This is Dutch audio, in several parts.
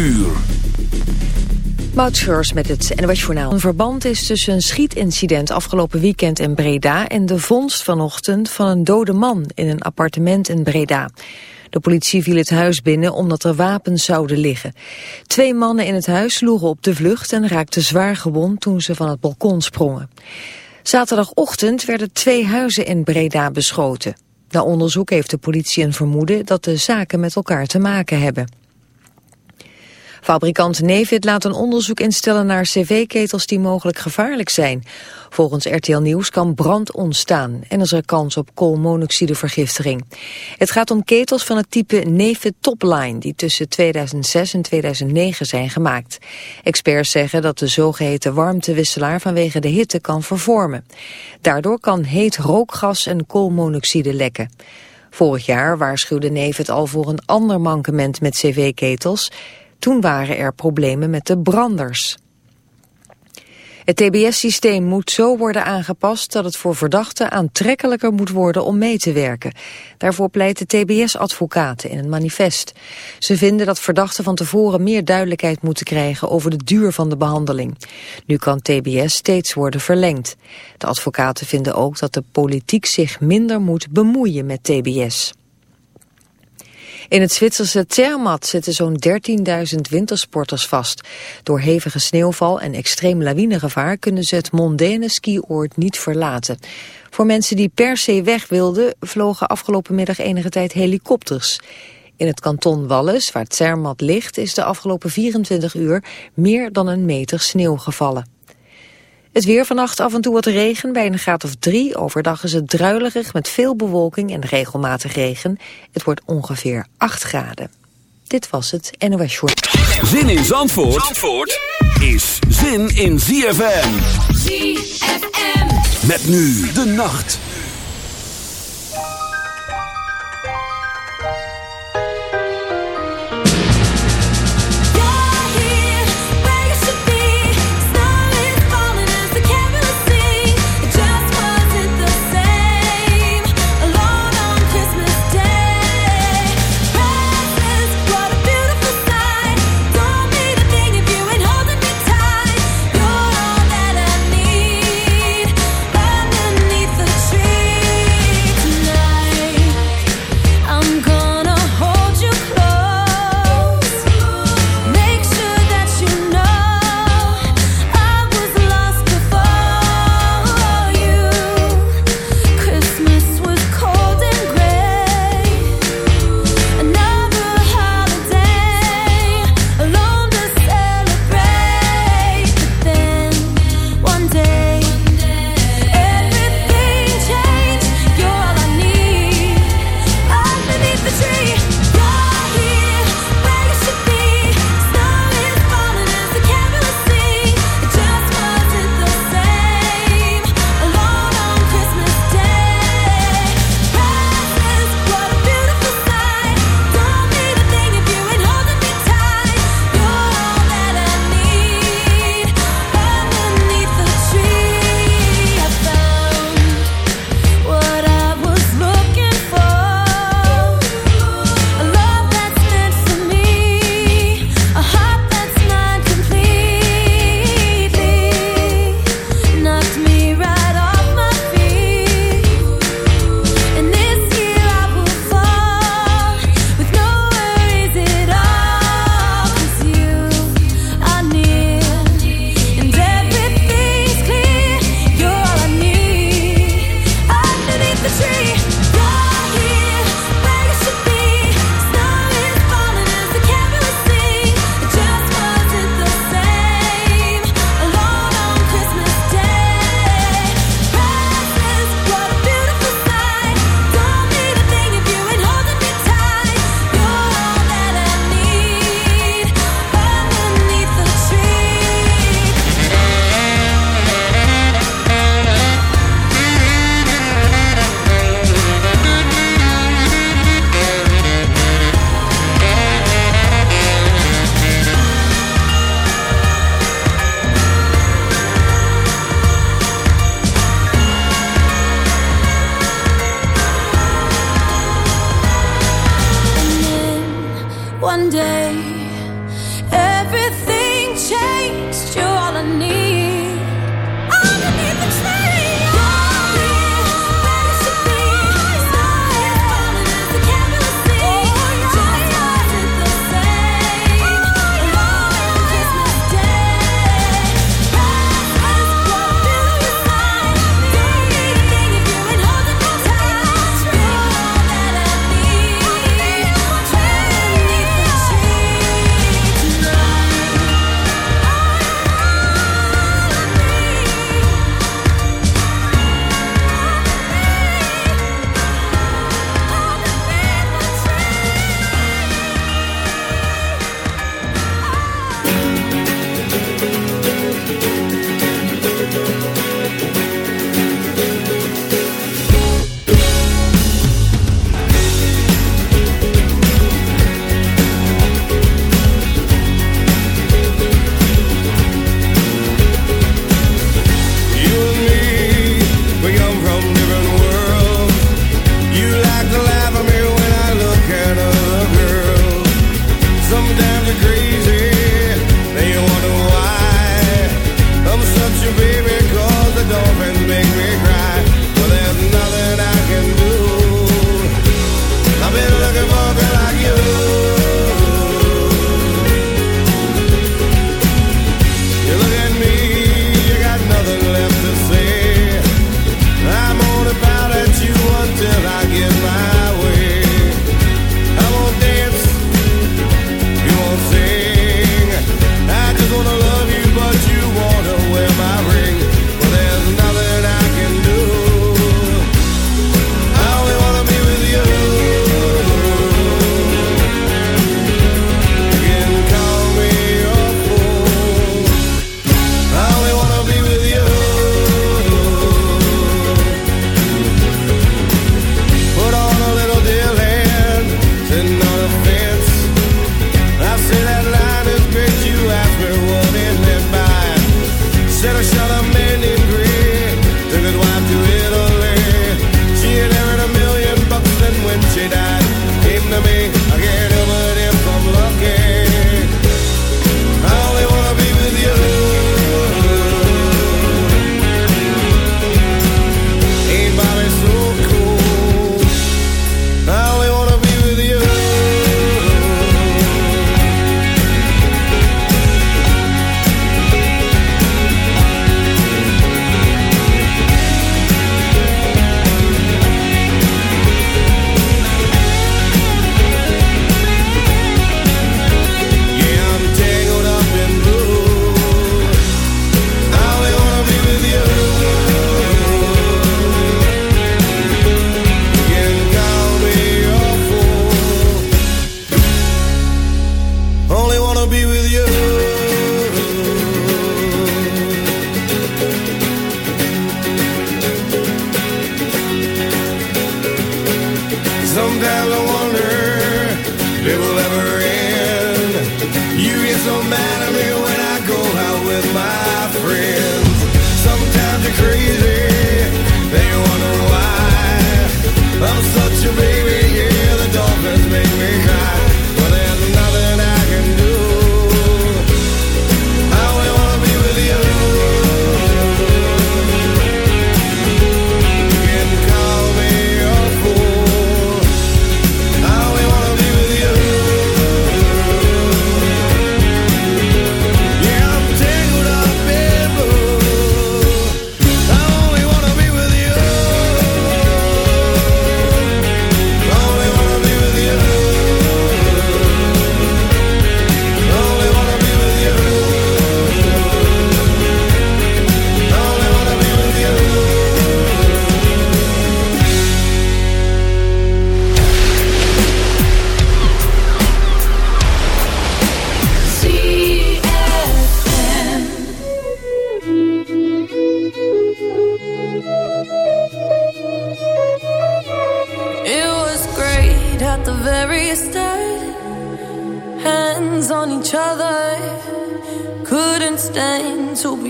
uur. Moutscheurs met het NOS Journaal. Een verband is tussen een schietincident afgelopen weekend in Breda... en de vondst vanochtend van een dode man in een appartement in Breda. De politie viel het huis binnen omdat er wapens zouden liggen. Twee mannen in het huis sloegen op de vlucht en raakten zwaar gewond toen ze van het balkon sprongen. Zaterdagochtend werden twee huizen in Breda beschoten. Na onderzoek heeft de politie een vermoeden dat de zaken met elkaar te maken hebben. Fabrikant Nevid laat een onderzoek instellen naar cv-ketels die mogelijk gevaarlijk zijn. Volgens RTL Nieuws kan brand ontstaan en is er kans op koolmonoxidevergiftiging. Het gaat om ketels van het type Nevid Topline die tussen 2006 en 2009 zijn gemaakt. Experts zeggen dat de zogeheten warmtewisselaar vanwege de hitte kan vervormen. Daardoor kan heet rookgas en koolmonoxide lekken. Vorig jaar waarschuwde Nevid al voor een ander mankement met cv-ketels. Toen waren er problemen met de branders. Het TBS-systeem moet zo worden aangepast dat het voor verdachten aantrekkelijker moet worden om mee te werken. Daarvoor pleiten TBS-advocaten in een manifest. Ze vinden dat verdachten van tevoren meer duidelijkheid moeten krijgen over de duur van de behandeling. Nu kan TBS steeds worden verlengd. De advocaten vinden ook dat de politiek zich minder moet bemoeien met TBS. In het Zwitserse Zermatt zitten zo'n 13.000 wintersporters vast. Door hevige sneeuwval en extreem lawinegevaar kunnen ze het mondaine skioord niet verlaten. Voor mensen die per se weg wilden vlogen afgelopen middag enige tijd helikopters. In het kanton Wallis, waar Zermatt ligt, is de afgelopen 24 uur meer dan een meter sneeuw gevallen. Het weer vannacht af en toe wat regen bij een graad of drie. Overdag is het druilerig met veel bewolking en regelmatig regen. Het wordt ongeveer 8 graden. Dit was het NOS Short. Zin in Zandvoort, Zandvoort is zin in ZFM. ZFM. Met nu de nacht.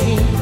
me.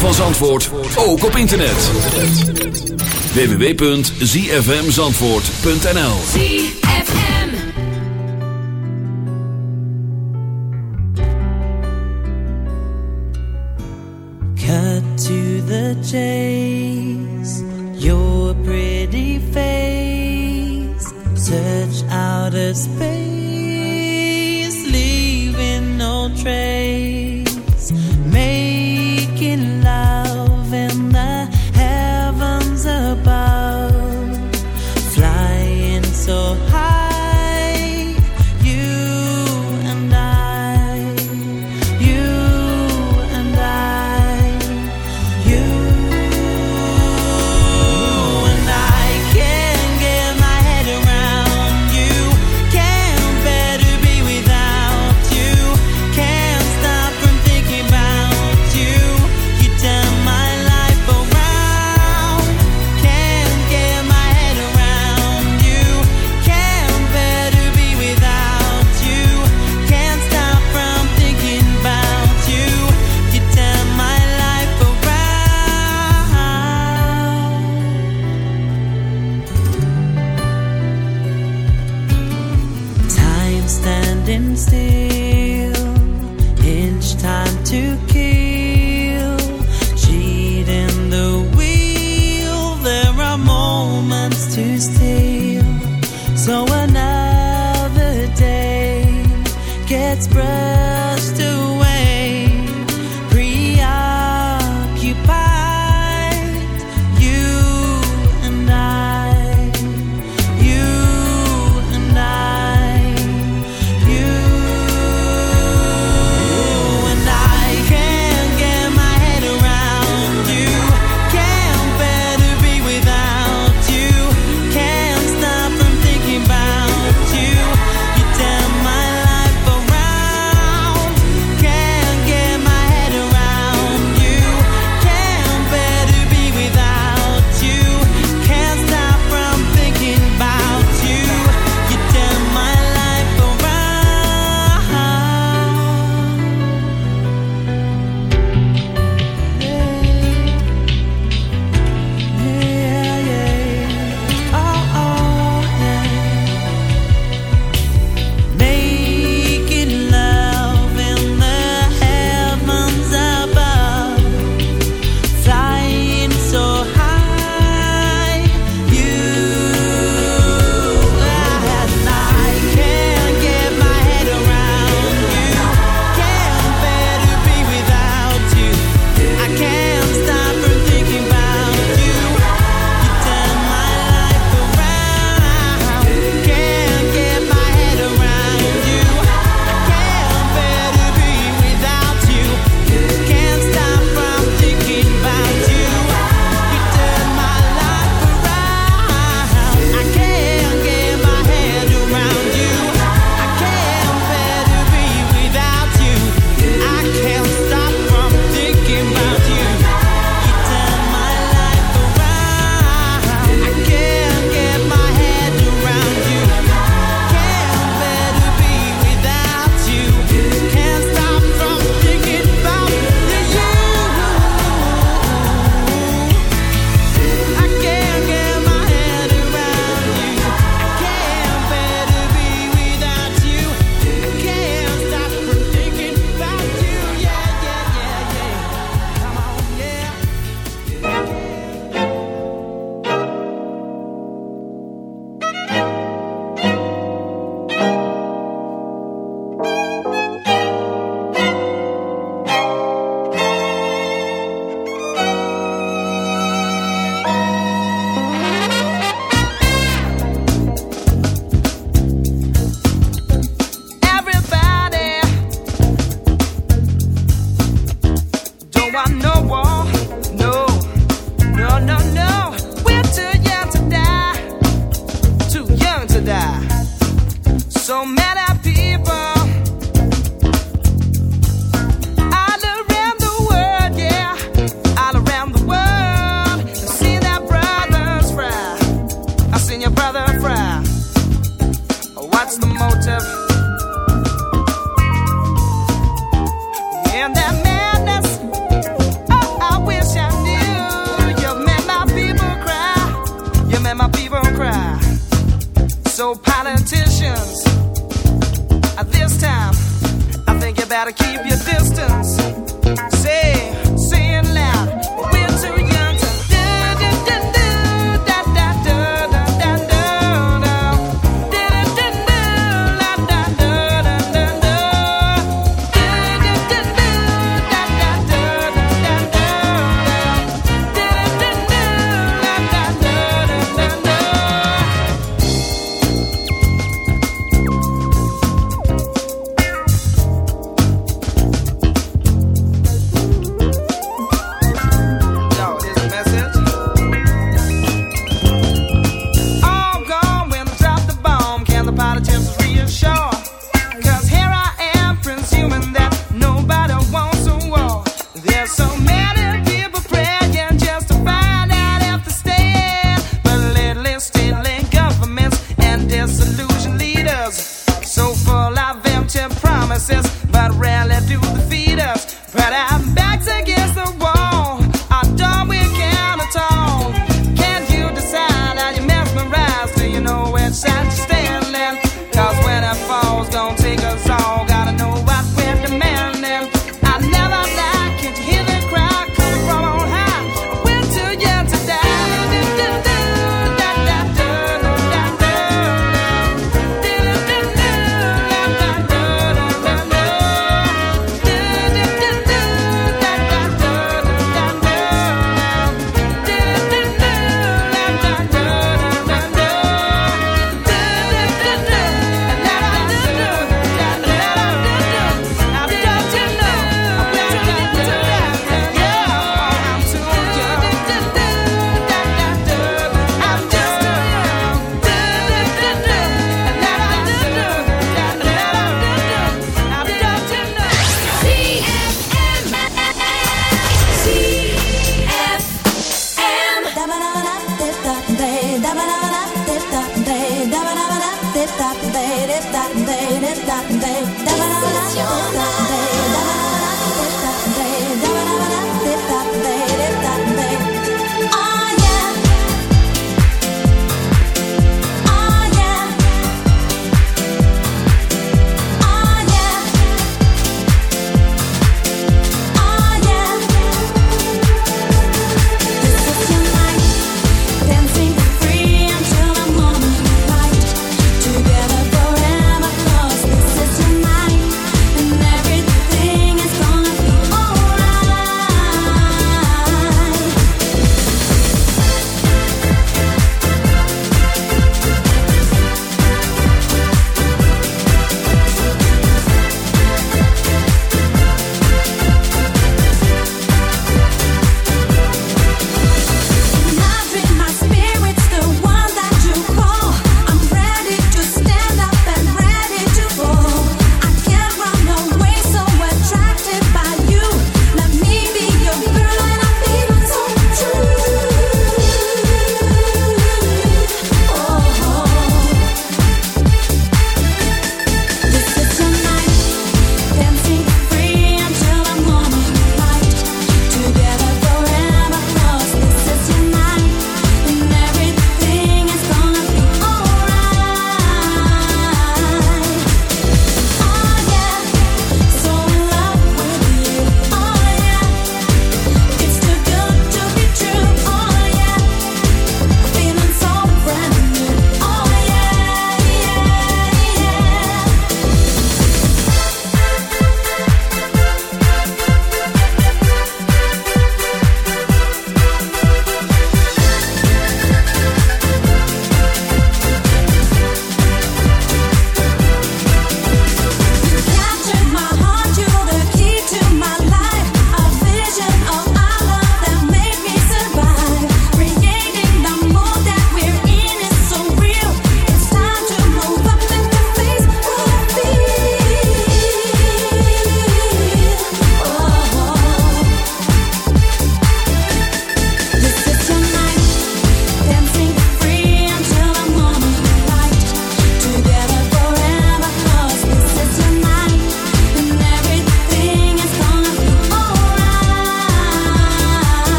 van Zandvoort, ook op internet. www.zfmzandvoort.nl ZFM. Cut to the chase. Your pretty face. Search outer space, leaving no trace.